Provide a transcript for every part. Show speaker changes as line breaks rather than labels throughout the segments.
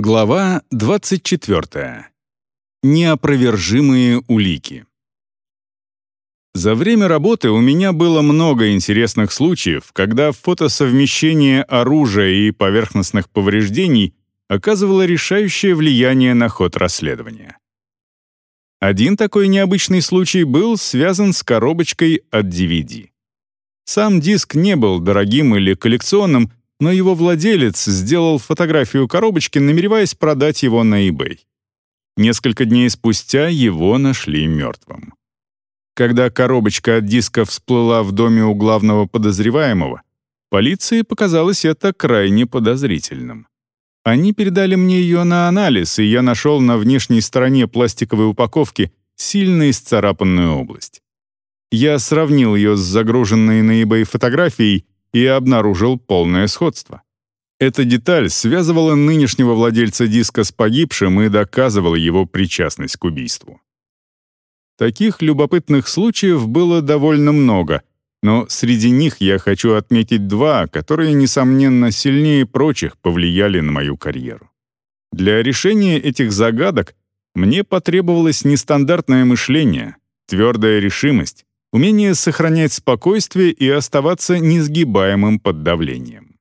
Глава 24. Неопровержимые улики. За время работы у меня было много интересных случаев, когда фотосовмещение оружия и поверхностных повреждений оказывало решающее влияние на ход расследования. Один такой необычный случай был связан с коробочкой от DVD. Сам диск не был дорогим или коллекционным, но его владелец сделал фотографию коробочки, намереваясь продать его на eBay. Несколько дней спустя его нашли мертвым. Когда коробочка от диска всплыла в доме у главного подозреваемого, полиции показалось это крайне подозрительным. Они передали мне ее на анализ, и я нашел на внешней стороне пластиковой упаковки сильно исцарапанную область. Я сравнил ее с загруженной на eBay фотографией и обнаружил полное сходство. Эта деталь связывала нынешнего владельца диска с погибшим и доказывала его причастность к убийству. Таких любопытных случаев было довольно много, но среди них я хочу отметить два, которые, несомненно, сильнее прочих повлияли на мою карьеру. Для решения этих загадок мне потребовалось нестандартное мышление, твердая решимость, умение сохранять спокойствие и оставаться несгибаемым под давлением.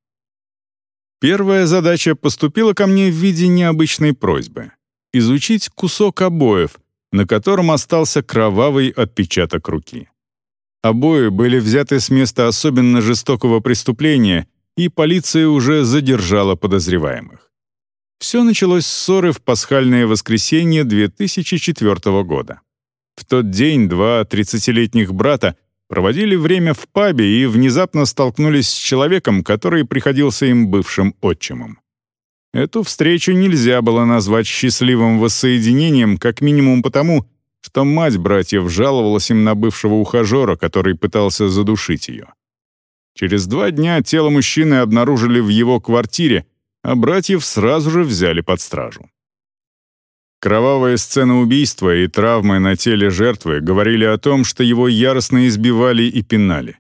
Первая задача поступила ко мне в виде необычной просьбы — изучить кусок обоев, на котором остался кровавый отпечаток руки. Обои были взяты с места особенно жестокого преступления, и полиция уже задержала подозреваемых. Все началось с ссоры в пасхальное воскресенье 2004 года. В тот день два 30-летних брата проводили время в пабе и внезапно столкнулись с человеком, который приходился им бывшим отчимом. Эту встречу нельзя было назвать счастливым воссоединением, как минимум потому, что мать братьев жаловалась им на бывшего ухажера, который пытался задушить ее. Через два дня тело мужчины обнаружили в его квартире, а братьев сразу же взяли под стражу. Кровавая сцена убийства и травмы на теле жертвы говорили о том, что его яростно избивали и пинали.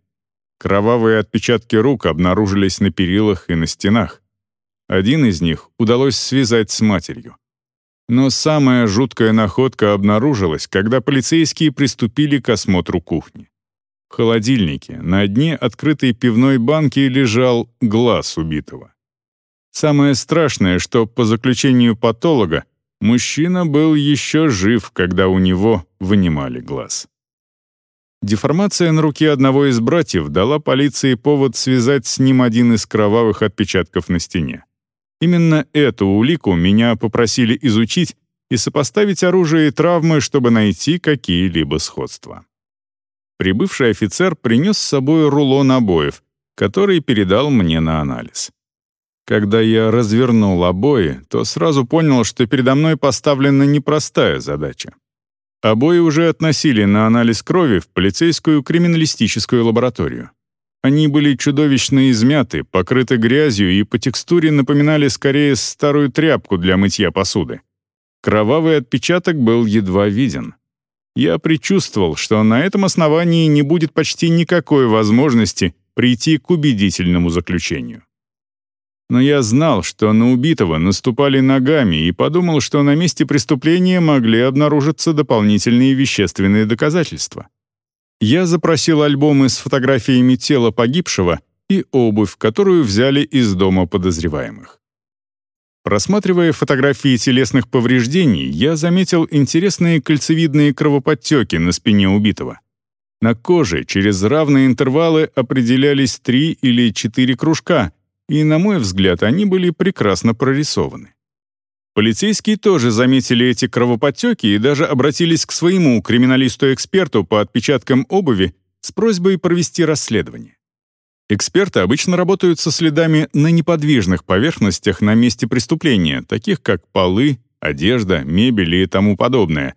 Кровавые отпечатки рук обнаружились на перилах и на стенах. Один из них удалось связать с матерью. Но самая жуткая находка обнаружилась, когда полицейские приступили к осмотру кухни. В холодильнике на дне открытой пивной банки лежал глаз убитого. Самое страшное, что по заключению патолога Мужчина был еще жив, когда у него вынимали глаз. Деформация на руке одного из братьев дала полиции повод связать с ним один из кровавых отпечатков на стене. Именно эту улику меня попросили изучить и сопоставить оружие и травмы, чтобы найти какие-либо сходства. Прибывший офицер принес с собой рулон обоев, который передал мне на анализ. Когда я развернул обои, то сразу понял, что передо мной поставлена непростая задача. Обои уже относили на анализ крови в полицейскую криминалистическую лабораторию. Они были чудовищно измяты, покрыты грязью и по текстуре напоминали скорее старую тряпку для мытья посуды. Кровавый отпечаток был едва виден. Я предчувствовал, что на этом основании не будет почти никакой возможности прийти к убедительному заключению. Но я знал, что на убитого наступали ногами и подумал, что на месте преступления могли обнаружиться дополнительные вещественные доказательства. Я запросил альбомы с фотографиями тела погибшего и обувь, которую взяли из дома подозреваемых. Просматривая фотографии телесных повреждений, я заметил интересные кольцевидные кровоподтеки на спине убитого. На коже через равные интервалы определялись три или четыре кружка, и, на мой взгляд, они были прекрасно прорисованы. Полицейские тоже заметили эти кровоподтеки и даже обратились к своему криминалисту-эксперту по отпечаткам обуви с просьбой провести расследование. Эксперты обычно работают со следами на неподвижных поверхностях на месте преступления, таких как полы, одежда, мебель и тому подобное.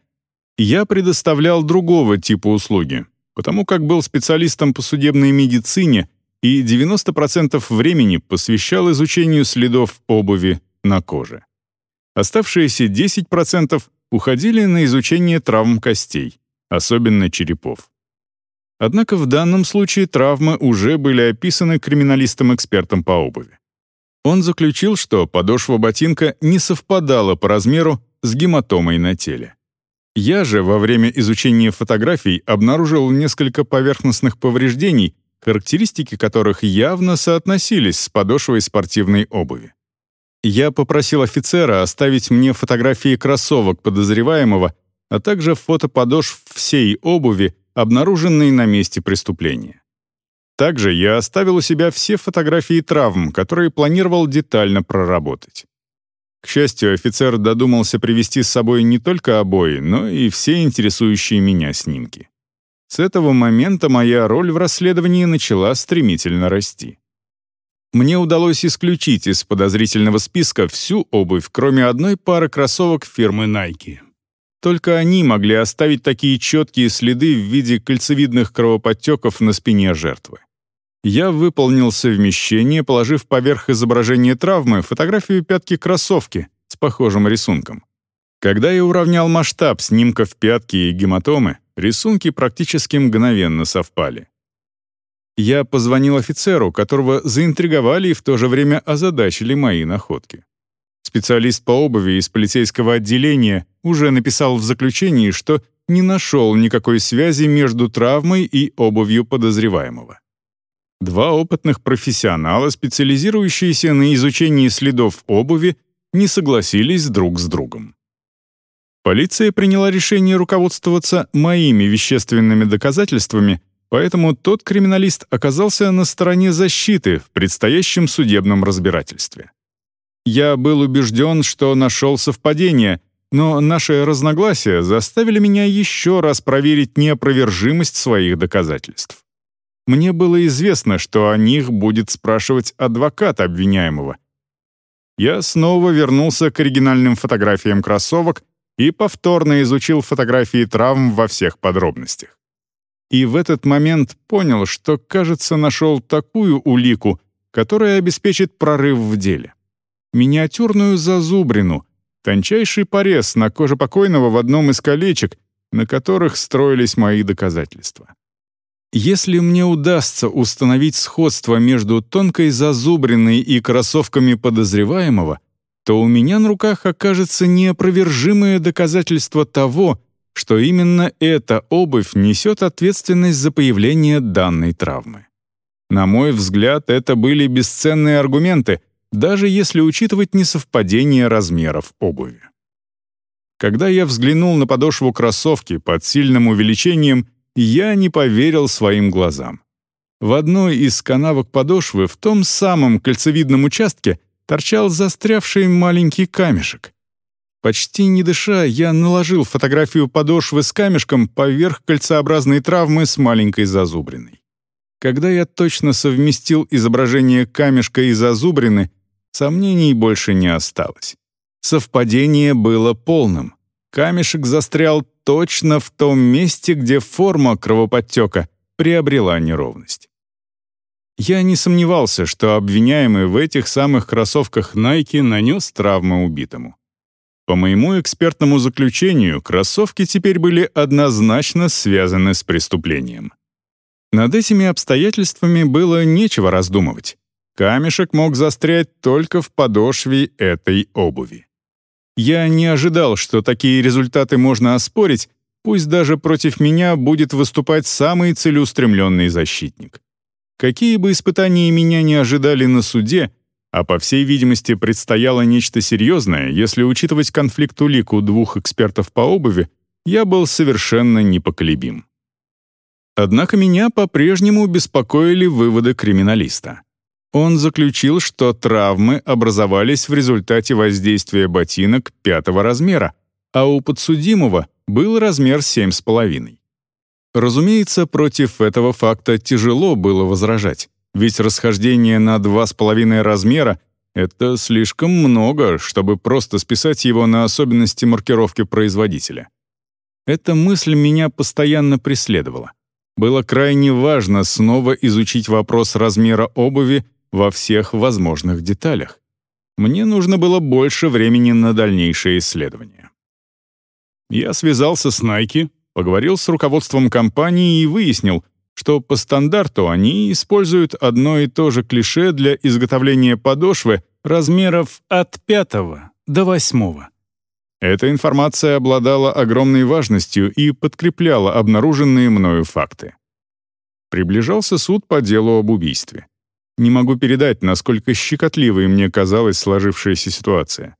Я предоставлял другого типа услуги, потому как был специалистом по судебной медицине и 90% времени посвящал изучению следов обуви на коже. Оставшиеся 10% уходили на изучение травм костей, особенно черепов. Однако в данном случае травмы уже были описаны криминалистом-экспертом по обуви. Он заключил, что подошва ботинка не совпадала по размеру с гематомой на теле. Я же во время изучения фотографий обнаружил несколько поверхностных повреждений, характеристики которых явно соотносились с подошвой спортивной обуви. Я попросил офицера оставить мне фотографии кроссовок подозреваемого, а также фото подошв всей обуви, обнаруженной на месте преступления. Также я оставил у себя все фотографии травм, которые планировал детально проработать. К счастью, офицер додумался привезти с собой не только обои, но и все интересующие меня снимки. С этого момента моя роль в расследовании начала стремительно расти. Мне удалось исключить из подозрительного списка всю обувь, кроме одной пары кроссовок фирмы Nike. Только они могли оставить такие четкие следы в виде кольцевидных кровоподтеков на спине жертвы. Я выполнил совмещение, положив поверх изображения травмы фотографию пятки кроссовки с похожим рисунком. Когда я уравнял масштаб снимков пятки и гематомы, рисунки практически мгновенно совпали. Я позвонил офицеру, которого заинтриговали и в то же время озадачили мои находки. Специалист по обуви из полицейского отделения уже написал в заключении, что не нашел никакой связи между травмой и обувью подозреваемого. Два опытных профессионала, специализирующиеся на изучении следов обуви, не согласились друг с другом. Полиция приняла решение руководствоваться моими вещественными доказательствами, поэтому тот криминалист оказался на стороне защиты в предстоящем судебном разбирательстве. Я был убежден, что нашел совпадение, но наши разногласия заставили меня еще раз проверить неопровержимость своих доказательств. Мне было известно, что о них будет спрашивать адвокат обвиняемого. Я снова вернулся к оригинальным фотографиям кроссовок и повторно изучил фотографии травм во всех подробностях. И в этот момент понял, что, кажется, нашел такую улику, которая обеспечит прорыв в деле. Миниатюрную зазубрину, тончайший порез на коже покойного в одном из колечек, на которых строились мои доказательства. Если мне удастся установить сходство между тонкой зазубриной и кроссовками подозреваемого, то у меня на руках окажется неопровержимое доказательство того, что именно эта обувь несет ответственность за появление данной травмы. На мой взгляд, это были бесценные аргументы, даже если учитывать несовпадение размеров обуви. Когда я взглянул на подошву кроссовки под сильным увеличением — я не поверил своим глазам. В одной из канавок подошвы в том самом кольцевидном участке торчал застрявший маленький камешек. Почти не дыша, я наложил фотографию подошвы с камешком поверх кольцеобразной травмы с маленькой зазубриной. Когда я точно совместил изображение камешка и зазубрины, сомнений больше не осталось. Совпадение было полным. Камешек застрял точно в том месте, где форма кровоподтека приобрела неровность. Я не сомневался, что обвиняемый в этих самых кроссовках Nike нанес травму убитому. По моему экспертному заключению, кроссовки теперь были однозначно связаны с преступлением. Над этими обстоятельствами было нечего раздумывать. Камешек мог застрять только в подошве этой обуви. Я не ожидал, что такие результаты можно оспорить, пусть даже против меня будет выступать самый целеустремленный защитник. Какие бы испытания меня не ожидали на суде, а по всей видимости предстояло нечто серьезное, если учитывать конфликт улик у двух экспертов по обуви, я был совершенно непоколебим. Однако меня по-прежнему беспокоили выводы криминалиста. Он заключил, что травмы образовались в результате воздействия ботинок пятого размера, а у подсудимого был размер 7,5. Разумеется, против этого факта тяжело было возражать, ведь расхождение на 2,5 размера — это слишком много, чтобы просто списать его на особенности маркировки производителя. Эта мысль меня постоянно преследовала. Было крайне важно снова изучить вопрос размера обуви во всех возможных деталях. Мне нужно было больше времени на дальнейшее исследование. Я связался с Nike, поговорил с руководством компании и выяснил, что по стандарту они используют одно и то же клише для изготовления подошвы размеров от пятого до восьмого. Эта информация обладала огромной важностью и подкрепляла обнаруженные мною факты. Приближался суд по делу об убийстве. Не могу передать, насколько щекотливой мне казалась сложившаяся ситуация.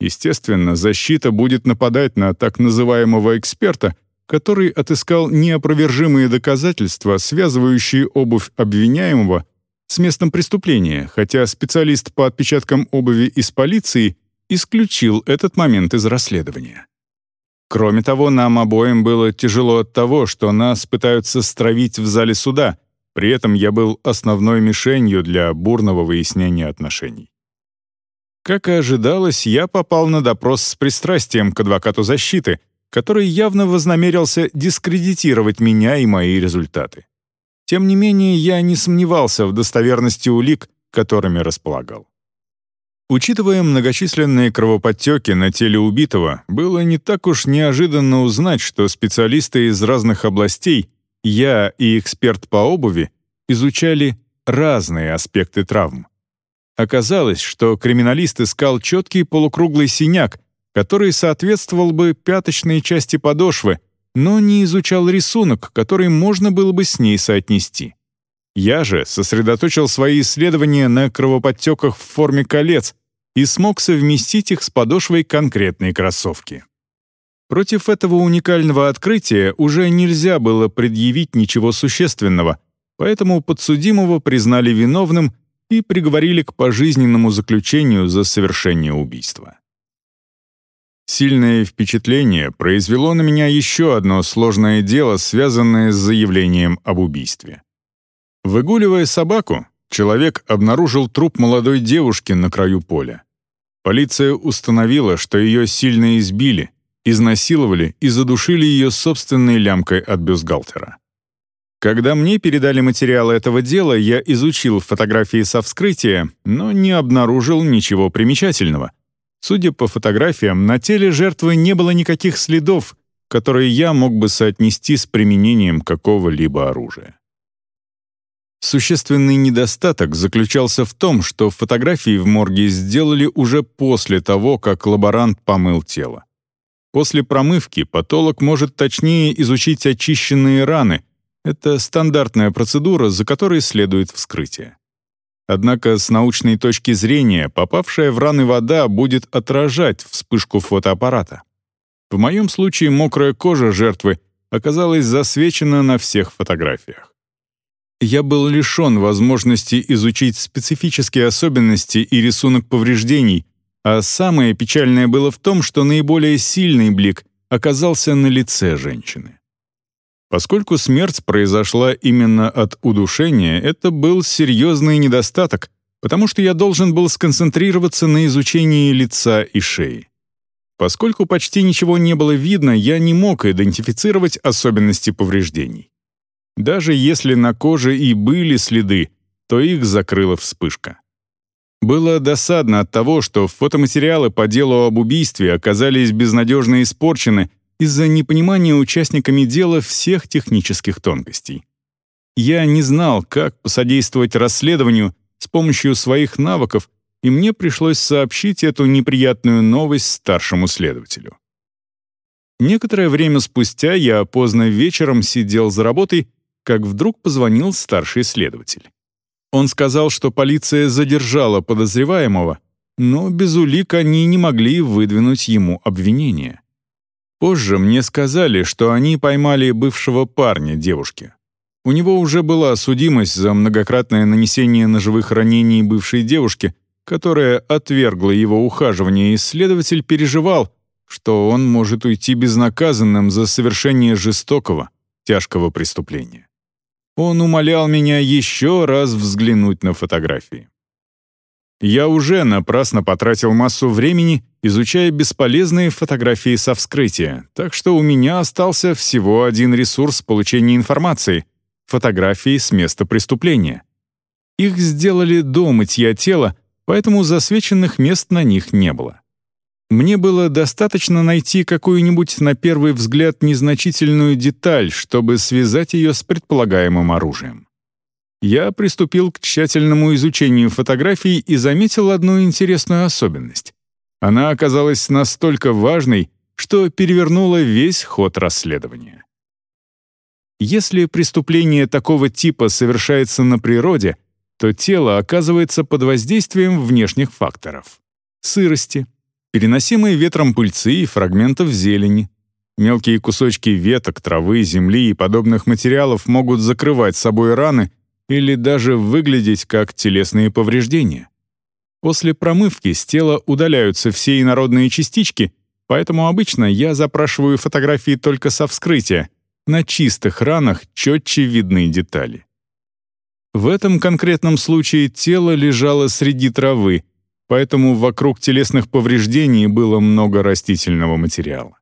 Естественно, защита будет нападать на так называемого эксперта, который отыскал неопровержимые доказательства, связывающие обувь обвиняемого с местом преступления, хотя специалист по отпечаткам обуви из полиции исключил этот момент из расследования. Кроме того, нам обоим было тяжело от того, что нас пытаются стравить в зале суда, при этом я был основной мишенью для бурного выяснения отношений. Как и ожидалось, я попал на допрос с пристрастием к адвокату защиты, который явно вознамерился дискредитировать меня и мои результаты. Тем не менее, я не сомневался в достоверности улик, которыми располагал. Учитывая многочисленные кровоподтеки на теле убитого, было не так уж неожиданно узнать, что специалисты из разных областей, я и эксперт по обуви, изучали разные аспекты травм. Оказалось, что криминалист искал четкий полукруглый синяк, который соответствовал бы пяточной части подошвы, но не изучал рисунок, который можно было бы с ней соотнести. Я же сосредоточил свои исследования на кровоподтеках в форме колец и смог совместить их с подошвой конкретной кроссовки. Против этого уникального открытия уже нельзя было предъявить ничего существенного, поэтому подсудимого признали виновным и приговорили к пожизненному заключению за совершение убийства. Сильное впечатление произвело на меня еще одно сложное дело, связанное с заявлением об убийстве. Выгуливая собаку, человек обнаружил труп молодой девушки на краю поля. Полиция установила, что ее сильно избили, изнасиловали и задушили ее собственной лямкой от бюстгальтера. Когда мне передали материалы этого дела, я изучил фотографии со вскрытия, но не обнаружил ничего примечательного — Судя по фотографиям, на теле жертвы не было никаких следов, которые я мог бы соотнести с применением какого-либо оружия. Существенный недостаток заключался в том, что фотографии в морге сделали уже после того, как лаборант помыл тело. После промывки патолог может точнее изучить очищенные раны. Это стандартная процедура, за которой следует вскрытие. Однако с научной точки зрения попавшая в раны вода будет отражать вспышку фотоаппарата. В моем случае мокрая кожа жертвы оказалась засвечена на всех фотографиях. Я был лишен возможности изучить специфические особенности и рисунок повреждений, а самое печальное было в том, что наиболее сильный блик оказался на лице женщины. Поскольку смерть произошла именно от удушения, это был серьезный недостаток, потому что я должен был сконцентрироваться на изучении лица и шеи. Поскольку почти ничего не было видно, я не мог идентифицировать особенности повреждений. Даже если на коже и были следы, то их закрыла вспышка. Было досадно от того, что фотоматериалы по делу об убийстве оказались безнадежно испорчены из-за непонимания участниками дела всех технических тонкостей. Я не знал, как посодействовать расследованию с помощью своих навыков, и мне пришлось сообщить эту неприятную новость старшему следователю. Некоторое время спустя я поздно вечером сидел за работой, как вдруг позвонил старший следователь. Он сказал, что полиция задержала подозреваемого, но без улик они не могли выдвинуть ему обвинение. Позже мне сказали, что они поймали бывшего парня девушки. У него уже была судимость за многократное нанесение ножевых ранений бывшей девушке, которая отвергла его ухаживание, и следователь переживал, что он может уйти безнаказанным за совершение жестокого, тяжкого преступления. Он умолял меня еще раз взглянуть на фотографии. Я уже напрасно потратил массу времени, изучая бесполезные фотографии со вскрытия, так что у меня остался всего один ресурс получения информации — фотографии с места преступления. Их сделали до мытья тела, поэтому засвеченных мест на них не было. Мне было достаточно найти какую-нибудь на первый взгляд незначительную деталь, чтобы связать ее с предполагаемым оружием. Я приступил к тщательному изучению фотографий и заметил одну интересную особенность. Она оказалась настолько важной, что перевернула весь ход расследования. Если преступление такого типа совершается на природе, то тело оказывается под воздействием внешних факторов. Сырости, переносимые ветром пыльцы и фрагментов зелени. Мелкие кусочки веток, травы, земли и подобных материалов могут закрывать собой раны или даже выглядеть как телесные повреждения. После промывки с тела удаляются все инородные частички, поэтому обычно я запрашиваю фотографии только со вскрытия. На чистых ранах четче видны детали. В этом конкретном случае тело лежало среди травы, поэтому вокруг телесных повреждений было много растительного материала.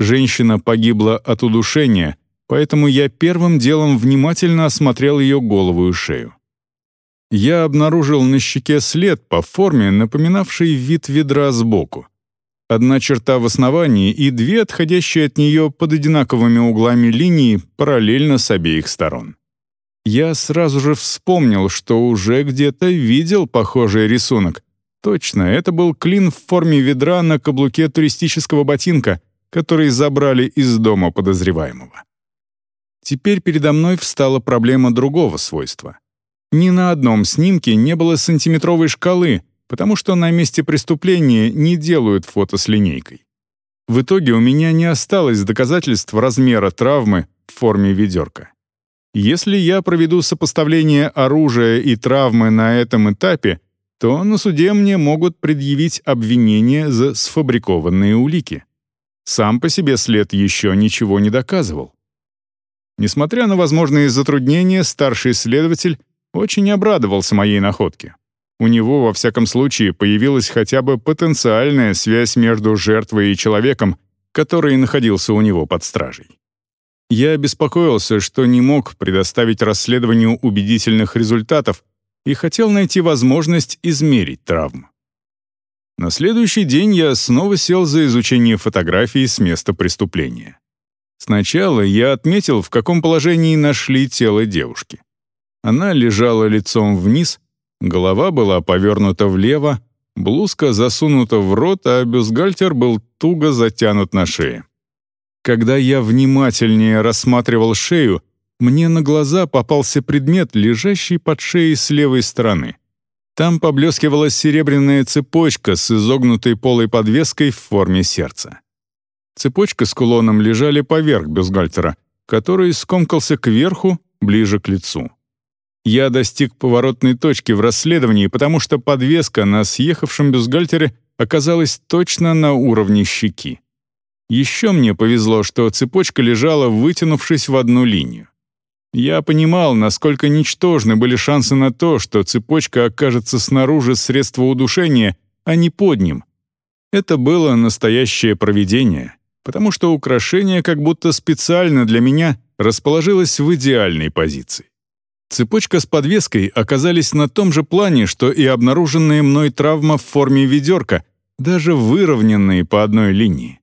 Женщина погибла от удушения, поэтому я первым делом внимательно осмотрел ее голову и шею. Я обнаружил на щеке след по форме, напоминавший вид ведра сбоку. Одна черта в основании и две отходящие от нее под одинаковыми углами линии параллельно с обеих сторон. Я сразу же вспомнил, что уже где-то видел похожий рисунок, Точно, это был клин в форме ведра на каблуке туристического ботинка, который забрали из дома подозреваемого. Теперь передо мной встала проблема другого свойства. Ни на одном снимке не было сантиметровой шкалы, потому что на месте преступления не делают фото с линейкой. В итоге у меня не осталось доказательств размера травмы в форме ведерка. Если я проведу сопоставление оружия и травмы на этом этапе, то на суде мне могут предъявить обвинение за сфабрикованные улики. Сам по себе след еще ничего не доказывал. Несмотря на возможные затруднения, старший следователь очень обрадовался моей находке. У него, во всяком случае, появилась хотя бы потенциальная связь между жертвой и человеком, который находился у него под стражей. Я беспокоился, что не мог предоставить расследованию убедительных результатов, и хотел найти возможность измерить травму. На следующий день я снова сел за изучение фотографий с места преступления. Сначала я отметил, в каком положении нашли тело девушки. Она лежала лицом вниз, голова была повернута влево, блузка засунута в рот, а бюстгальтер был туго затянут на шее. Когда я внимательнее рассматривал шею, мне на глаза попался предмет, лежащий под шеей с левой стороны. Там поблескивала серебряная цепочка с изогнутой полой подвеской в форме сердца. Цепочка с кулоном лежали поверх бюстгальтера, который скомкался кверху, ближе к лицу. Я достиг поворотной точки в расследовании, потому что подвеска на съехавшем бюстгальтере оказалась точно на уровне щеки. Еще мне повезло, что цепочка лежала, вытянувшись в одну линию. Я понимал, насколько ничтожны были шансы на то, что цепочка окажется снаружи средства удушения, а не под ним. Это было настоящее провидение, потому что украшение как будто специально для меня расположилось в идеальной позиции. Цепочка с подвеской оказались на том же плане, что и обнаруженная мной травма в форме ведерка, даже выровненные по одной линии.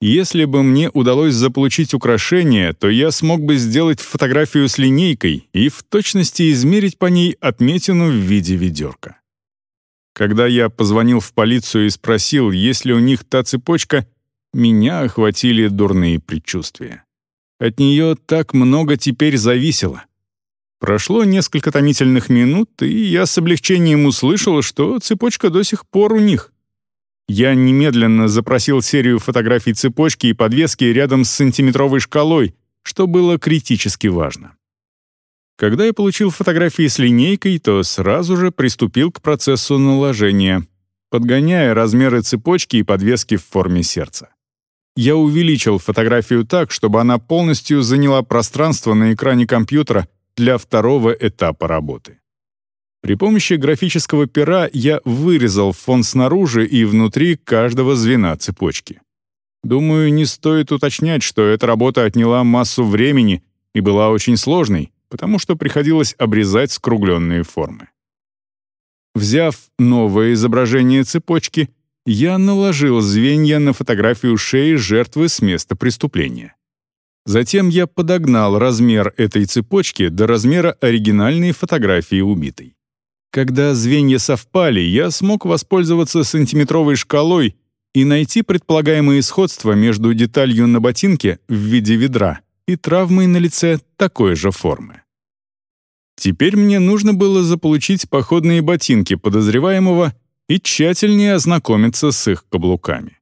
Если бы мне удалось заполучить украшение, то я смог бы сделать фотографию с линейкой и в точности измерить по ней отметину в виде ведерка. Когда я позвонил в полицию и спросил, есть ли у них та цепочка, меня охватили дурные предчувствия. От нее так много теперь зависело. Прошло несколько томительных минут, и я с облегчением услышал, что цепочка до сих пор у них. Я немедленно запросил серию фотографий цепочки и подвески рядом с сантиметровой шкалой, что было критически важно. Когда я получил фотографии с линейкой, то сразу же приступил к процессу наложения, подгоняя размеры цепочки и подвески в форме сердца. Я увеличил фотографию так, чтобы она полностью заняла пространство на экране компьютера для второго этапа работы. При помощи графического пера я вырезал фон снаружи и внутри каждого звена цепочки. Думаю, не стоит уточнять, что эта работа отняла массу времени и была очень сложной, потому что приходилось обрезать скругленные формы. Взяв новое изображение цепочки, я наложил звенья на фотографию шеи жертвы с места преступления. Затем я подогнал размер этой цепочки до размера оригинальной фотографии убитой. Когда звенья совпали, я смог воспользоваться сантиметровой шкалой и найти предполагаемое сходство между деталью на ботинке в виде ведра и травмой на лице такой же формы. Теперь мне нужно было заполучить походные ботинки подозреваемого и тщательнее ознакомиться с их каблуками.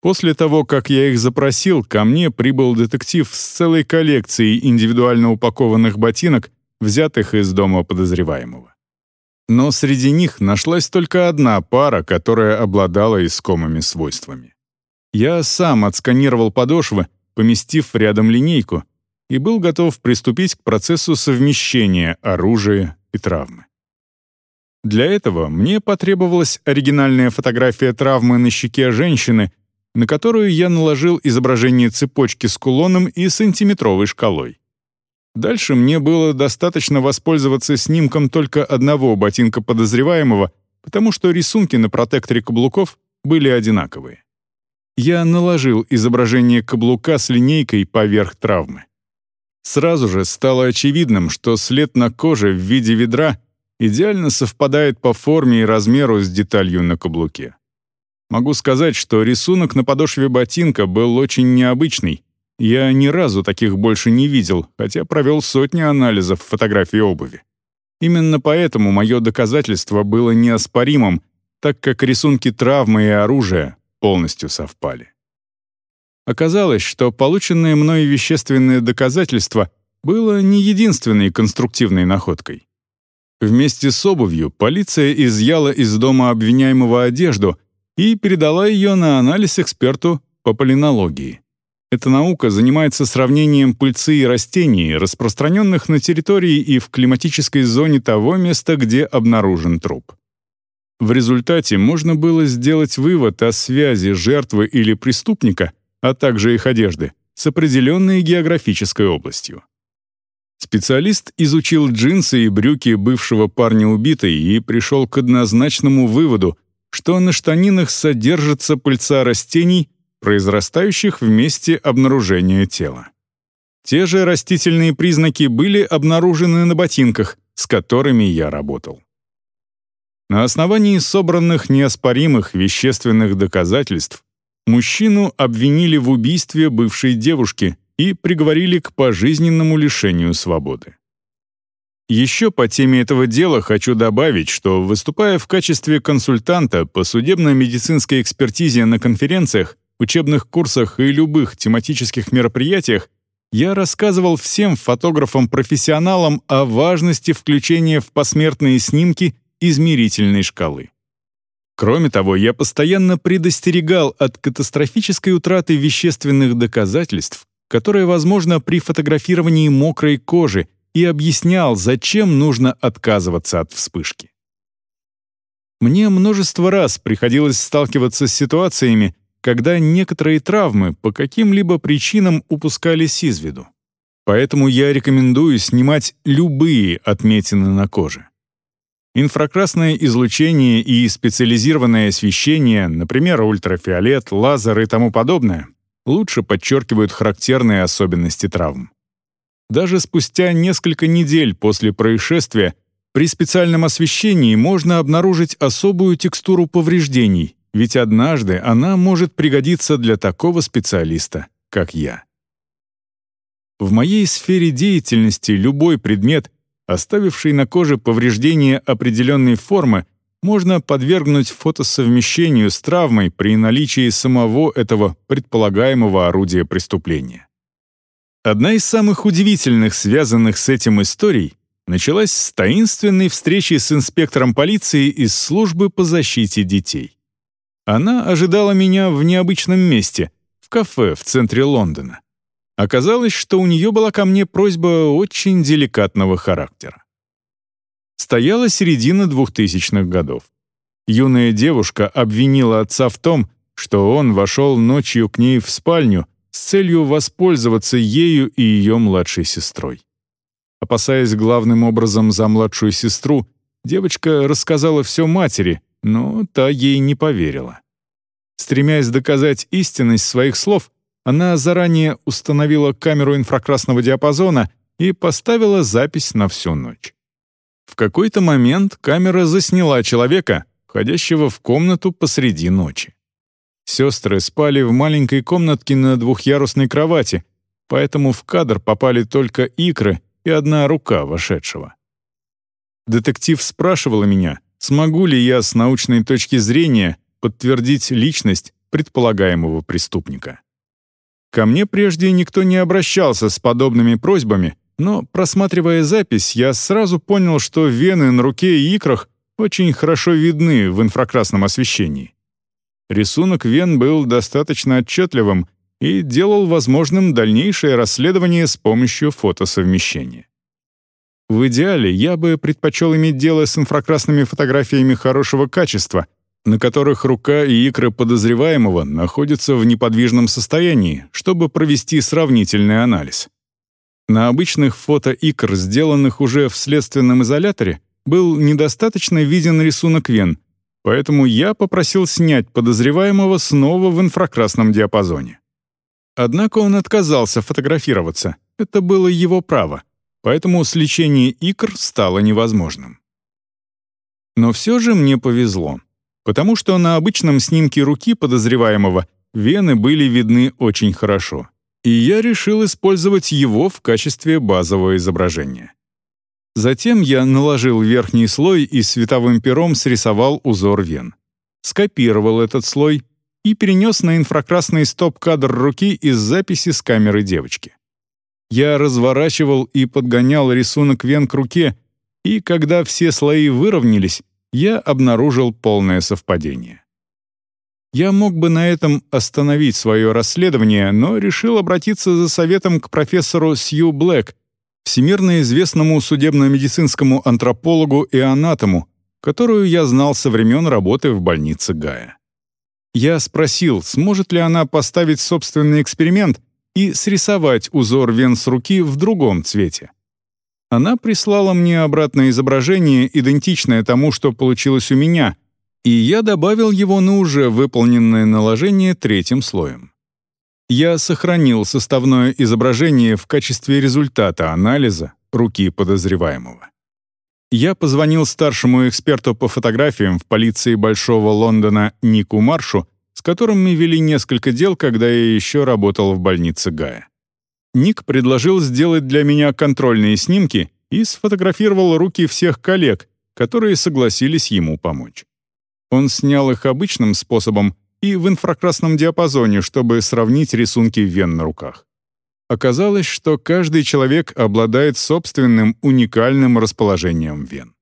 После того, как я их запросил, ко мне прибыл детектив с целой коллекцией индивидуально упакованных ботинок, взятых из дома подозреваемого. Но среди них нашлась только одна пара, которая обладала искомыми свойствами. Я сам отсканировал подошвы, поместив рядом линейку, и был готов приступить к процессу совмещения оружия и травмы. Для этого мне потребовалась оригинальная фотография травмы на щеке женщины на которую я наложил изображение цепочки с кулоном и сантиметровой шкалой. Дальше мне было достаточно воспользоваться снимком только одного ботинка подозреваемого, потому что рисунки на протекторе каблуков были одинаковые. Я наложил изображение каблука с линейкой поверх травмы. Сразу же стало очевидным, что след на коже в виде ведра идеально совпадает по форме и размеру с деталью на каблуке. Могу сказать, что рисунок на подошве ботинка был очень необычный. Я ни разу таких больше не видел, хотя провел сотни анализов фотографий обуви. Именно поэтому мое доказательство было неоспоримым, так как рисунки травмы и оружия полностью совпали. Оказалось, что полученное мной вещественное доказательство было не единственной конструктивной находкой. Вместе с обувью полиция изъяла из дома обвиняемого одежду — и передала ее на анализ эксперту по полинологии. Эта наука занимается сравнением пыльцы и растений, распространенных на территории и в климатической зоне того места, где обнаружен труп. В результате можно было сделать вывод о связи жертвы или преступника, а также их одежды, с определенной географической областью. Специалист изучил джинсы и брюки бывшего парня убитой и пришел к однозначному выводу, что на штанинах содержится пыльца растений, произрастающих в месте обнаружения тела. Те же растительные признаки были обнаружены на ботинках, с которыми я работал. На основании собранных неоспоримых вещественных доказательств мужчину обвинили в убийстве бывшей девушки и приговорили к пожизненному лишению свободы. Еще по теме этого дела хочу добавить, что, выступая в качестве консультанта по судебно-медицинской экспертизе на конференциях, учебных курсах и любых тематических мероприятиях, я рассказывал всем фотографам-профессионалам о важности включения в посмертные снимки измерительной шкалы. Кроме того, я постоянно предостерегал от катастрофической утраты вещественных доказательств, которая возможна при фотографировании мокрой кожи и объяснял, зачем нужно отказываться от вспышки. Мне множество раз приходилось сталкиваться с ситуациями, когда некоторые травмы по каким-либо причинам упускались из виду. Поэтому я рекомендую снимать любые отметины на коже. Инфракрасное излучение и специализированное освещение, например, ультрафиолет, лазер и тому подобное, лучше подчеркивают характерные особенности травм. Даже спустя несколько недель после происшествия при специальном освещении можно обнаружить особую текстуру повреждений, ведь однажды она может пригодиться для такого специалиста, как я. В моей сфере деятельности любой предмет, оставивший на коже повреждения определенной формы, можно подвергнуть фотосовмещению с травмой при наличии самого этого предполагаемого орудия преступления. Одна из самых удивительных, связанных с этим историй, началась с таинственной встречи с инспектором полиции из службы по защите детей. Она ожидала меня в необычном месте, в кафе в центре Лондона. Оказалось, что у нее была ко мне просьба очень деликатного характера. Стояла середина двухтысячных годов. Юная девушка обвинила отца в том, что он вошел ночью к ней в спальню с целью воспользоваться ею и ее младшей сестрой. Опасаясь главным образом за младшую сестру, девочка рассказала все матери, но та ей не поверила. Стремясь доказать истинность своих слов, она заранее установила камеру инфракрасного диапазона и поставила запись на всю ночь. В какой-то момент камера засняла человека, входящего в комнату посреди ночи. Сестры спали в маленькой комнатке на двухъярусной кровати, поэтому в кадр попали только икры и одна рука вошедшего. Детектив спрашивала меня, смогу ли я с научной точки зрения подтвердить личность предполагаемого преступника. Ко мне прежде никто не обращался с подобными просьбами, но, просматривая запись, я сразу понял, что вены на руке и икрах очень хорошо видны в инфракрасном освещении. Рисунок вен был достаточно отчетливым и делал возможным дальнейшее расследование с помощью фотосовмещения. В идеале я бы предпочел иметь дело с инфракрасными фотографиями хорошего качества, на которых рука и икры подозреваемого находятся в неподвижном состоянии, чтобы провести сравнительный анализ. На обычных фото икр, сделанных уже в следственном изоляторе, был недостаточно виден рисунок вен, поэтому я попросил снять подозреваемого снова в инфракрасном диапазоне. Однако он отказался фотографироваться, это было его право, поэтому сличение икр стало невозможным. Но все же мне повезло, потому что на обычном снимке руки подозреваемого вены были видны очень хорошо, и я решил использовать его в качестве базового изображения. Затем я наложил верхний слой и световым пером срисовал узор вен. Скопировал этот слой и перенес на инфракрасный стоп-кадр руки из записи с камеры девочки. Я разворачивал и подгонял рисунок вен к руке, и когда все слои выровнялись, я обнаружил полное совпадение. Я мог бы на этом остановить свое расследование, но решил обратиться за советом к профессору Сью Блэк, всемирно известному судебно-медицинскому антропологу и анатому, которую я знал со времен работы в больнице Гая. Я спросил, сможет ли она поставить собственный эксперимент и срисовать узор вен с руки в другом цвете. Она прислала мне обратное изображение, идентичное тому, что получилось у меня, и я добавил его на уже выполненное наложение третьим слоем. Я сохранил составное изображение в качестве результата анализа руки подозреваемого. Я позвонил старшему эксперту по фотографиям в полиции Большого Лондона Нику Маршу с которым мы вели несколько дел, когда я еще работал в больнице Гая. Ник предложил сделать для меня контрольные снимки и сфотографировал руки всех коллег, которые согласились ему помочь. Он снял их обычным способом и в инфракрасном диапазоне, чтобы сравнить рисунки вен на руках. Оказалось, что каждый человек обладает собственным уникальным расположением вен.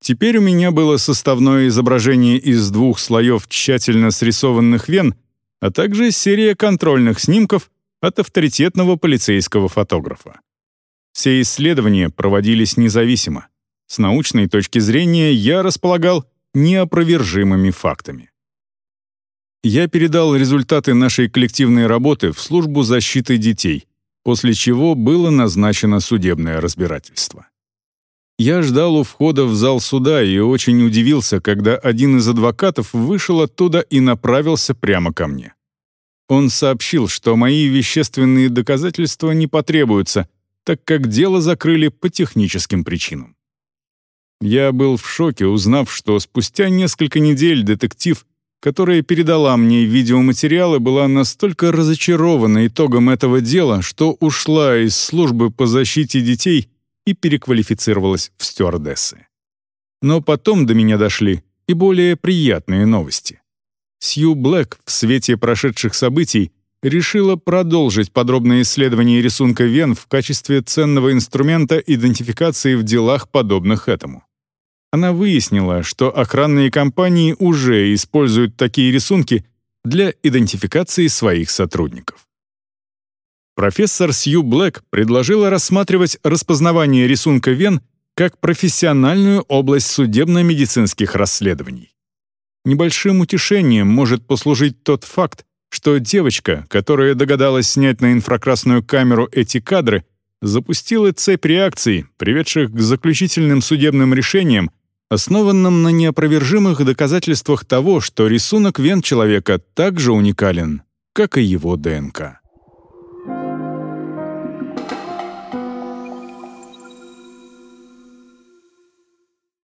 Теперь у меня было составное изображение из двух слоев тщательно срисованных вен, а также серия контрольных снимков от авторитетного полицейского фотографа. Все исследования проводились независимо. С научной точки зрения я располагал неопровержимыми фактами. Я передал результаты нашей коллективной работы в службу защиты детей, после чего было назначено судебное разбирательство. Я ждал у входа в зал суда и очень удивился, когда один из адвокатов вышел оттуда и направился прямо ко мне. Он сообщил, что мои вещественные доказательства не потребуются, так как дело закрыли по техническим причинам. Я был в шоке, узнав, что спустя несколько недель детектив, которая передала мне видеоматериалы, была настолько разочарована итогом этого дела, что ушла из службы по защите детей и переквалифицировалась в стюардессы. Но потом до меня дошли и более приятные новости. Сью Блэк в свете прошедших событий решила продолжить подробное исследование рисунка вен в качестве ценного инструмента идентификации в делах, подобных этому. Она выяснила, что охранные компании уже используют такие рисунки для идентификации своих сотрудников профессор Сью Блэк предложила рассматривать распознавание рисунка вен как профессиональную область судебно-медицинских расследований. Небольшим утешением может послужить тот факт, что девочка, которая догадалась снять на инфракрасную камеру эти кадры, запустила цепь реакций, приведших к заключительным судебным решениям, основанным на неопровержимых доказательствах того, что рисунок вен человека также уникален, как и его ДНК.